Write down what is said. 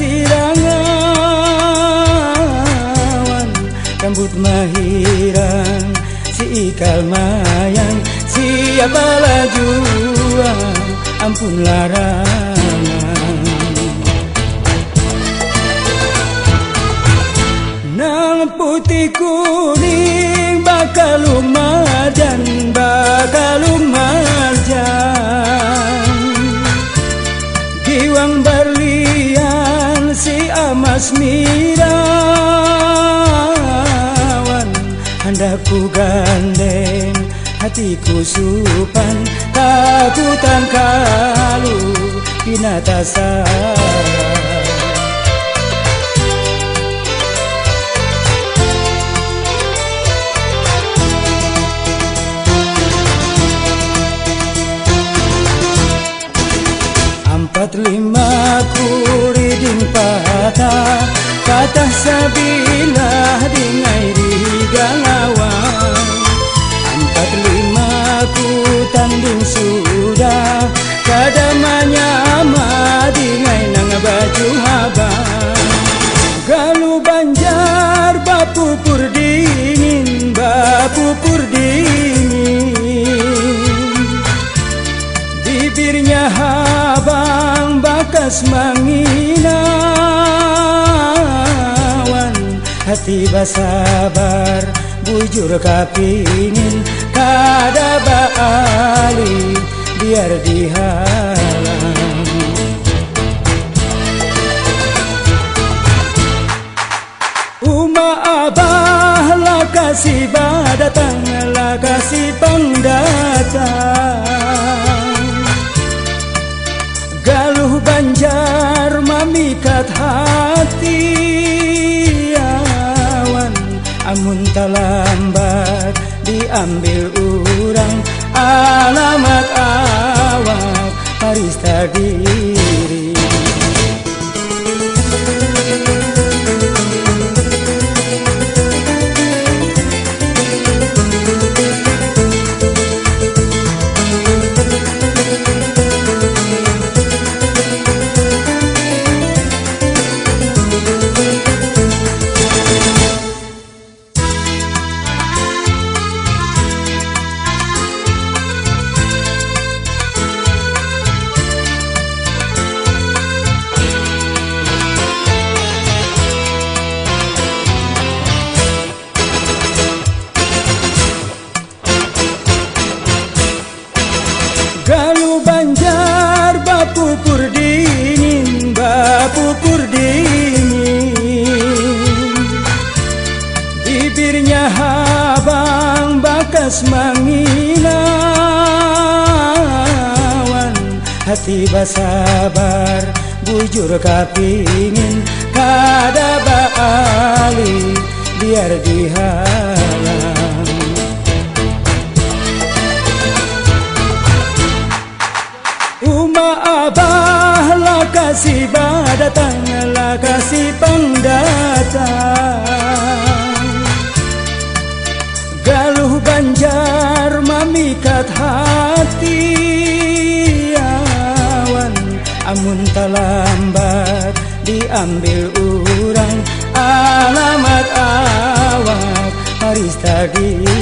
sasirangan rambut mahiran si ikal mayang. Siapa lajuan ampun larangan. Putih kuning bakal dan Hendaku gandeng hatiku supan Takutan kalu binata Empat lima kuridin patah Kata sabilah dingai di banjar bapupur dingin Bapupur dingin. Bibirnya habang bakas manginawan Hati basabar bujur kapingin Kada baali biar dihalang kasih badatang lah kasih pendatang. Galuh banjar mamikat hati awan Amun talambat diambil urang. Alamat awak parista diri Galu banjar bapupur dingin Bapupur dingin. Bibirnya habang bakas manginawan Hati basabar bujur kapingin Kada baali biar dihalang kasih badatang lah kasih pendatang. Galuh banjar mamikat hati awan Amun talambat diambil urang. Alamat awak harista diri